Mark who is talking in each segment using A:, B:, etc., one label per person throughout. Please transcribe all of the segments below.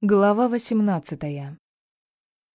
A: Глава восемнадцатая.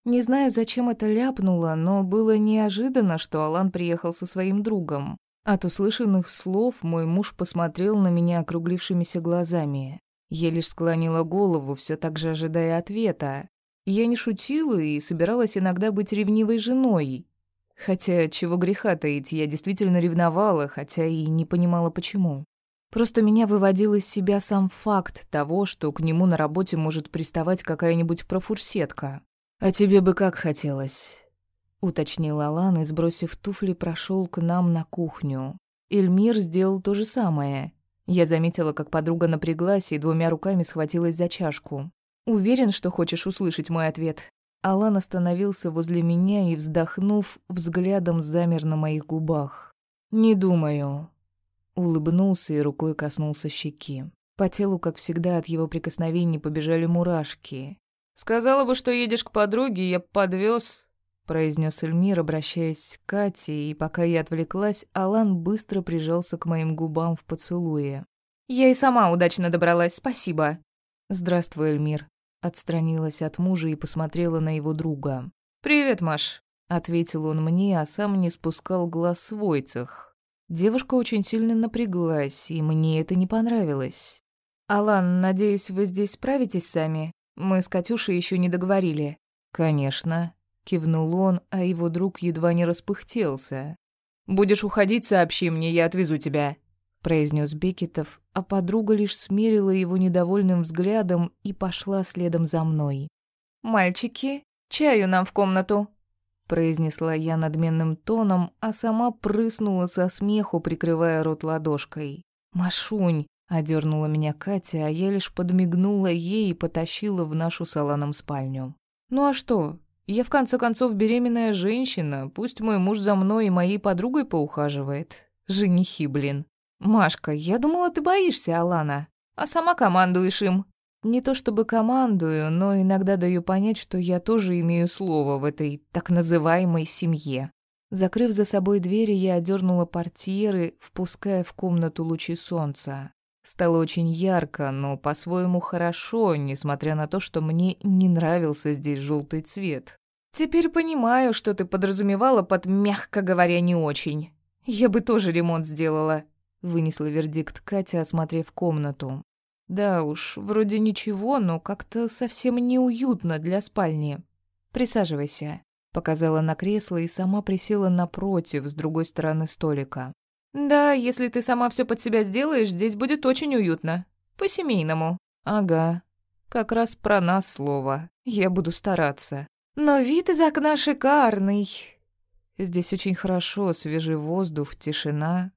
A: Не знаю, зачем это ляпнула, но было неожиданно, что Алан приехал со своим другом. От услышанных слов мой муж посмотрел на меня округлившимися глазами. Я лишь склонила голову, все так же ожидая ответа. Я не шутила и собиралась иногда быть ревнивой женой. Хотя, чего греха таить, я действительно ревновала, хотя и не понимала, почему. Просто меня выводил из себя сам факт того, что к нему на работе может приставать какая-нибудь профурсетка. «А тебе бы как хотелось?» — уточнил Алан и, сбросив туфли, прошел к нам на кухню. Эльмир сделал то же самое. Я заметила, как подруга напряглась и двумя руками схватилась за чашку. «Уверен, что хочешь услышать мой ответ?» Алан остановился возле меня и, вздохнув, взглядом замер на моих губах. «Не думаю. Улыбнулся и рукой коснулся щеки. По телу, как всегда, от его прикосновений побежали мурашки.
B: «Сказала бы, что едешь к подруге, я подвез,
A: произнес Эльмир, обращаясь к Кате, и пока я отвлеклась, Алан быстро прижался к моим губам в поцелуе.
B: «Я и сама удачно добралась, спасибо».
A: «Здравствуй, Эльмир», — отстранилась от мужа и посмотрела на его друга.
B: «Привет, Маш», —
A: ответил он мне, а сам не спускал глаз с Войцах. Девушка очень сильно напряглась, и мне это не понравилось. «Алан, надеюсь, вы здесь справитесь сами? Мы с Катюшей еще не договорили». «Конечно», — кивнул он, а его друг едва не распыхтелся.
B: «Будешь уходить, сообщи мне, я отвезу тебя», —
A: произнес Бекетов, а подруга лишь смерила его недовольным взглядом и пошла следом за мной.
B: «Мальчики, чаю нам в комнату»,
A: произнесла я надменным тоном, а сама прыснула со смеху, прикрывая рот ладошкой. «Машунь!» — одернула меня Катя, а я лишь подмигнула ей и потащила в нашу саланом спальню. «Ну а что? Я в конце концов беременная женщина, пусть мой муж за мной и моей подругой поухаживает. Женихи, блин. Машка, я думала, ты боишься Алана, а сама командуешь им». Не то чтобы командую, но иногда даю понять, что я тоже имею слово в этой так называемой семье. Закрыв за собой двери, я одернула портьеры, впуская в комнату лучи солнца. Стало очень ярко, но по-своему хорошо, несмотря на то, что мне не нравился здесь желтый цвет.
B: «Теперь понимаю, что ты подразумевала под «мягко говоря, не очень». Я бы тоже ремонт сделала», — вынесла вердикт Катя, осмотрев комнату.
A: Да уж, вроде ничего, но как-то совсем неуютно для спальни. Присаживайся. Показала на кресло и сама присела напротив, с другой стороны столика.
B: Да, если ты сама все под себя сделаешь, здесь будет очень уютно. По-семейному.
A: Ага. Как раз про нас слово. Я буду стараться.
B: Но вид из окна шикарный.
A: Здесь очень хорошо, свежий воздух, тишина.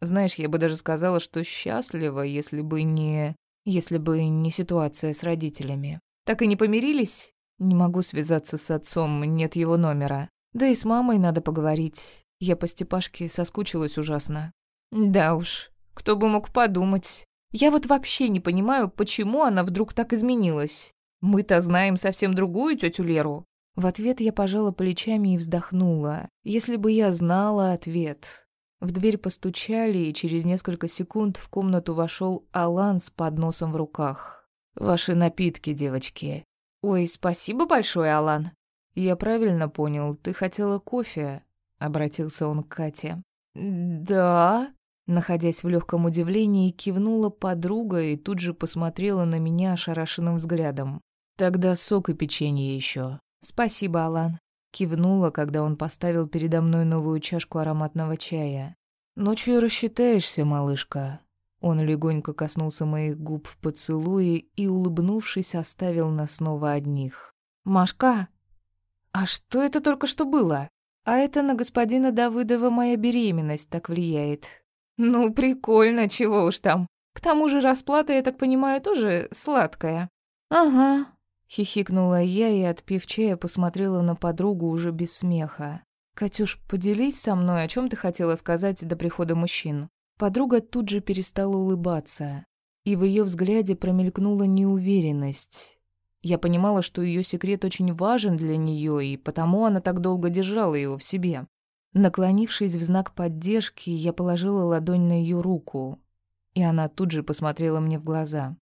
A: Знаешь, я бы даже сказала, что счастлива, если бы не если бы не ситуация с родителями.
B: Так и не помирились?
A: Не могу связаться с отцом, нет его номера. Да и с мамой надо поговорить. Я по Степашке соскучилась ужасно.
B: Да уж, кто бы мог подумать. Я вот вообще не понимаю, почему она вдруг так изменилась. Мы-то знаем совсем другую тетю Леру.
A: В ответ я пожала плечами и вздохнула. Если бы я знала ответ. В дверь постучали, и через несколько секунд в комнату вошел Алан с подносом в руках. «Ваши напитки, девочки».
B: «Ой, спасибо большое, Алан».
A: «Я правильно понял, ты хотела кофе?» — обратился он к Кате.
B: «Да?»
A: Находясь в легком удивлении, кивнула подруга и тут же посмотрела на меня ошарашенным взглядом. «Тогда сок и печенье еще.
B: «Спасибо, Алан».
A: Кивнула, когда он поставил передо мной новую чашку ароматного чая. «Ночью рассчитаешься, малышка». Он легонько коснулся моих губ в поцелуе и, улыбнувшись, оставил нас снова одних.
B: «Машка, а что это только что было?»
A: «А это на господина Давыдова моя беременность так влияет».
B: «Ну, прикольно, чего уж там. К тому же расплата, я так понимаю, тоже сладкая».
A: «Ага», Хихикнула я и, отпив чая, посмотрела на подругу уже без смеха. «Катюш, поделись со мной, о чем ты хотела сказать до прихода мужчин». Подруга тут же перестала улыбаться, и в ее взгляде промелькнула неуверенность. Я понимала, что ее секрет очень важен для нее, и потому она так долго держала его в себе. Наклонившись в знак поддержки, я положила ладонь на ее руку, и она тут же посмотрела мне в глаза.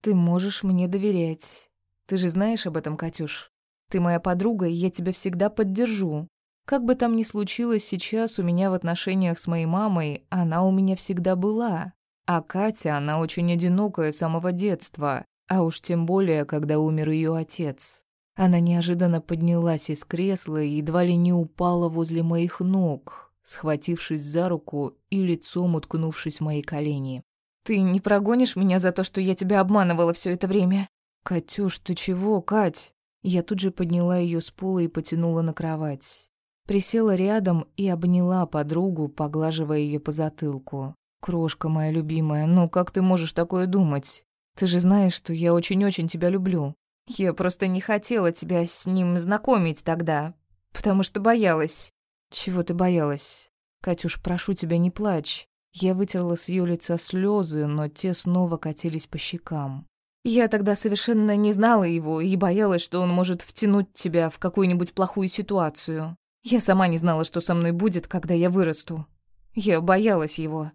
A: «Ты можешь мне доверять. Ты же знаешь об этом, Катюш. Ты моя подруга, и я тебя всегда поддержу. Как бы там ни случилось сейчас у меня в отношениях с моей мамой, она у меня всегда была. А Катя, она очень одинокая с самого детства, а уж тем более, когда умер ее отец. Она неожиданно поднялась из кресла и едва ли не упала возле моих ног, схватившись за руку и лицом уткнувшись в мои колени.
B: «Ты не прогонишь меня за то, что я тебя обманывала все это время?»
A: «Катюш, ты чего, Кать?» Я тут же подняла ее с пола и потянула на кровать. Присела рядом и обняла подругу, поглаживая ее по затылку. «Крошка моя любимая, ну как ты можешь такое думать? Ты же знаешь, что я очень-очень тебя люблю».
B: «Я просто не хотела тебя с ним знакомить тогда, потому что боялась».
A: «Чего ты боялась? Катюш, прошу тебя, не плачь». Я вытерла с ее лица слезы, но те снова катились по щекам.
B: Я тогда совершенно не знала его и боялась, что он может втянуть тебя в какую-нибудь плохую ситуацию. Я сама не знала, что со мной будет, когда я вырасту. Я боялась его.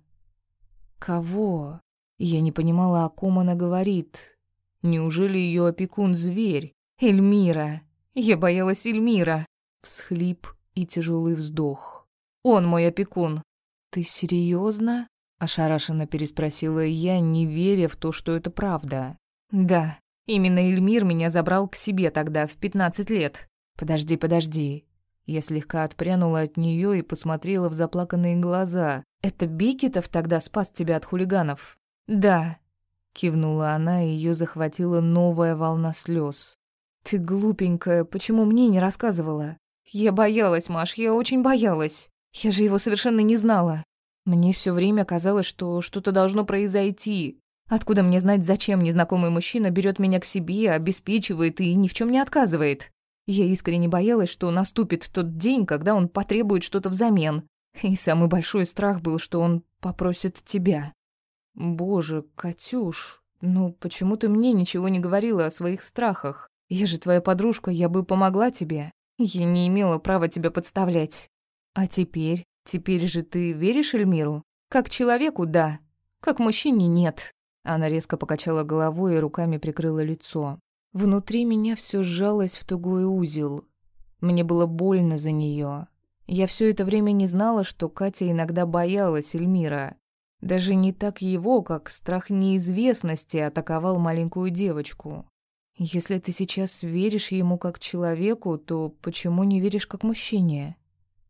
A: Кого? Я не понимала, о ком она говорит. Неужели ее опекун зверь?
B: Эльмира. Я боялась Эльмира.
A: Всхлип и тяжелый вздох.
B: Он мой опекун.
A: Ты серьезно? Ошарашенно переспросила я, не веря в то, что это правда.
B: Да, именно Эльмир меня забрал к себе тогда, в пятнадцать лет.
A: Подожди, подожди. Я слегка отпрянула от нее и посмотрела в заплаканные глаза. Это Бекетов тогда спас тебя от хулиганов?
B: Да.
A: Кивнула она, и ее захватила новая волна слез.
B: Ты глупенькая, почему мне не рассказывала? Я боялась, Маш, я очень боялась. Я же его совершенно не знала. Мне все время казалось, что что-то должно произойти, Откуда мне знать, зачем незнакомый мужчина берет меня к себе, обеспечивает и ни в чем не отказывает? Я искренне боялась, что наступит тот день, когда он потребует что-то взамен. И самый большой страх был, что он попросит тебя.
A: Боже, Катюш, ну почему ты мне ничего не говорила о своих страхах? Я же твоя подружка, я бы помогла тебе.
B: Я не имела права тебя подставлять.
A: А теперь? Теперь же ты веришь Эльмиру?
B: Как человеку, да. Как мужчине, нет.
A: Она резко покачала головой и руками прикрыла лицо. Внутри меня все сжалось в тугой узел. Мне было больно за нее. Я все это время не знала, что Катя иногда боялась Эльмира. Даже не так его, как страх неизвестности атаковал маленькую девочку. Если ты сейчас веришь ему как человеку, то почему не веришь как мужчине?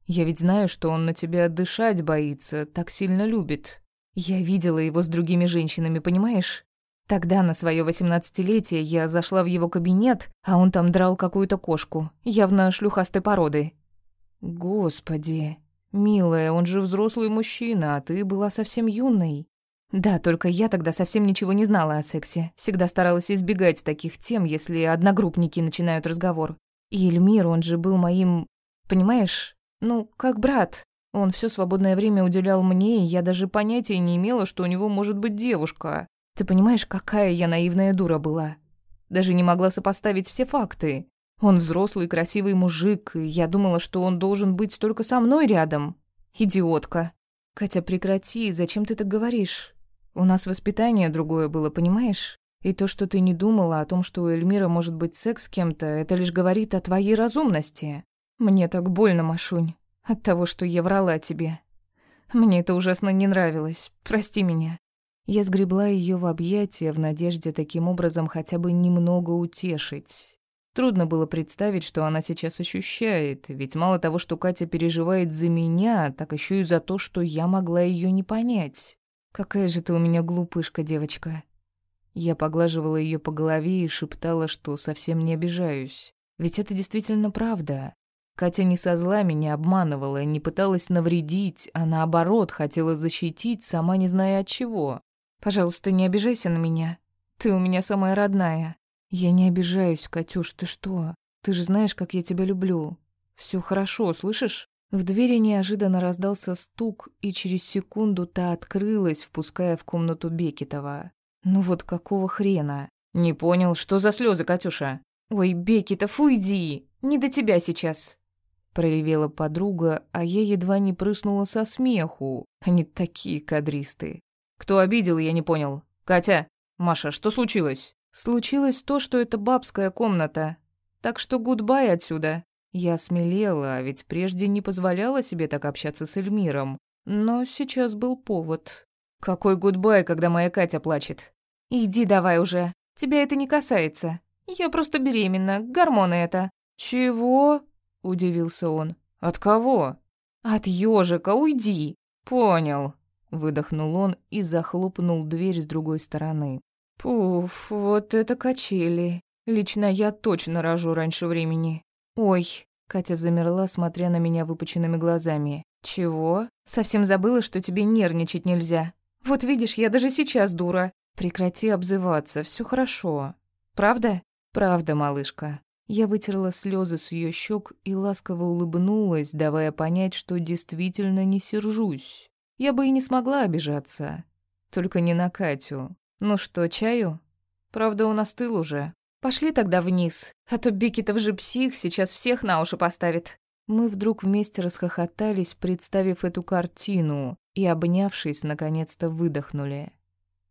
A: Я ведь знаю, что он на тебя дышать боится, так сильно любит.
B: Я видела его с другими женщинами, понимаешь? Тогда, на свое восемнадцатилетие, я зашла в его кабинет, а он там драл какую-то кошку, явно шлюхастой породы.
A: Господи, милая, он же взрослый мужчина, а ты была совсем юной.
B: Да, только я тогда совсем ничего не знала о сексе. Всегда старалась избегать таких тем, если одногруппники начинают разговор. И Эльмир, он же был моим... Понимаешь? Ну, как брат. Он все свободное время уделял мне, и я даже понятия не имела, что у него может быть девушка. Ты понимаешь, какая я наивная дура была? Даже не могла сопоставить все факты. Он взрослый, красивый мужик, и я думала, что он должен быть только со мной рядом. Идиотка.
A: Катя, прекрати, зачем ты так говоришь? У нас воспитание другое было, понимаешь? И то, что ты не думала о том, что у Эльмира может быть секс с кем-то, это лишь говорит о твоей разумности.
B: Мне так больно, Машунь. От того, что я врала тебе. Мне это ужасно не нравилось. Прости меня.
A: Я сгребла ее в объятия в надежде таким образом хотя бы немного утешить. Трудно было представить, что она сейчас ощущает, ведь мало того, что Катя переживает за меня, так еще и за то, что я могла ее не понять. Какая же ты у меня глупышка, девочка. Я поглаживала ее по голове и шептала, что совсем не обижаюсь. Ведь это действительно правда. Катя не со зла меня обманывала, не пыталась навредить, а наоборот хотела защитить, сама не зная от чего.
B: «Пожалуйста, не обижайся на меня. Ты у меня самая родная».
A: «Я не обижаюсь, Катюш, ты что? Ты же знаешь, как я тебя люблю. Все хорошо, слышишь?» В двери неожиданно раздался стук, и через секунду та открылась, впуская в комнату Бекетова. «Ну вот какого хрена?»
B: «Не понял, что за слезы, Катюша?» «Ой, Бекетов, уйди! Не до тебя сейчас!»
A: Проревела подруга, а я едва не прыснула со смеху. Они такие кадристы.
B: Кто обидел, я не понял. Катя, Маша, что случилось?
A: Случилось то, что это бабская комната. Так что гудбай отсюда. Я смелела, а ведь прежде не позволяла себе так общаться с Эльмиром. Но сейчас был повод. Какой гудбай, когда моя Катя плачет? Иди давай уже. Тебя это не касается. Я просто беременна, гормоны это. Чего? Удивился он. От кого? От ежика, уйди. Понял. Выдохнул он и захлопнул дверь с другой стороны. Пуф, вот это качели. Лично я точно рожу раньше времени. Ой, Катя замерла, смотря на меня выпученными глазами. Чего? Совсем забыла, что тебе нервничать нельзя. Вот видишь, я даже сейчас дура. Прекрати обзываться, все хорошо. Правда? Правда, малышка. Я вытерла слезы с ее щек и ласково улыбнулась, давая понять, что действительно не сержусь. Я бы и не смогла обижаться. Только не на Катю. Ну что, чаю? Правда, он остыл уже. Пошли тогда вниз, а то Бекетов же псих, сейчас всех на уши поставит. Мы вдруг вместе расхохотались, представив эту картину, и, обнявшись, наконец-то выдохнули.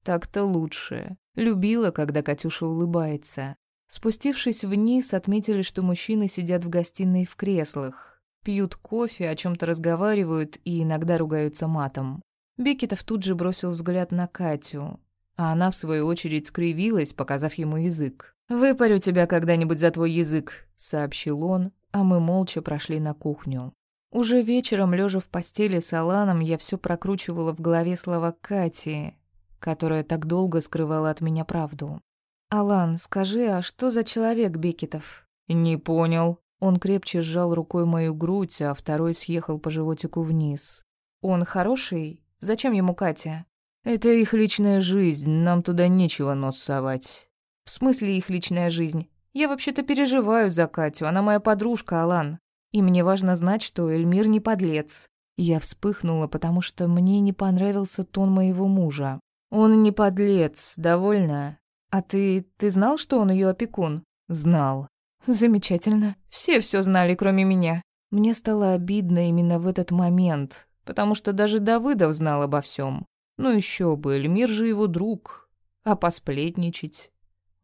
A: Так-то лучше. Любила, когда Катюша улыбается. Спустившись вниз, отметили, что мужчины сидят в гостиной в креслах, пьют кофе, о чем то разговаривают и иногда ругаются матом. Бекетов тут же бросил взгляд на Катю, а она, в свою очередь, скривилась, показав ему язык. «Выпарю тебя когда-нибудь за твой язык», — сообщил он, а мы молча прошли на кухню. Уже вечером, лежа в постели с Аланом, я все прокручивала в голове слова Кати, которая так долго скрывала от меня правду. «Алан, скажи, а что за человек Бекетов?» «Не понял». Он крепче сжал рукой мою грудь, а второй съехал по животику вниз. «Он хороший? Зачем ему Катя?» «Это их личная жизнь, нам туда нечего нос совать». «В смысле их личная жизнь? Я вообще-то переживаю за Катю, она моя подружка, Алан. И мне важно знать, что Эльмир не подлец. Я вспыхнула, потому что мне не понравился тон моего мужа. Он не подлец, довольно. А ты... ты знал, что он ее опекун? Знал. Замечательно. Все все знали, кроме меня. Мне стало обидно именно в этот момент, потому что даже Давыдов знал обо всем. Ну еще бы, Эльмир же его друг. А посплетничать?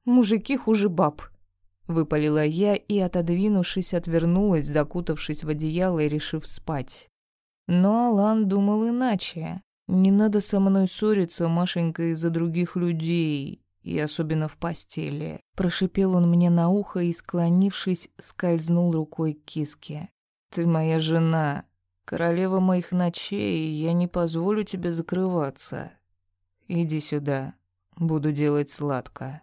A: Мужики хуже баб. Выпалила я и, отодвинувшись, отвернулась, закутавшись в одеяло и решив спать. Но Алан думал иначе. «Не надо со мной ссориться, Машенька, из-за других людей, и особенно в постели». Прошипел он мне на ухо и, склонившись, скользнул рукой к киске. «Ты моя жена, королева моих ночей, и я не позволю тебе закрываться. Иди сюда, буду делать сладко».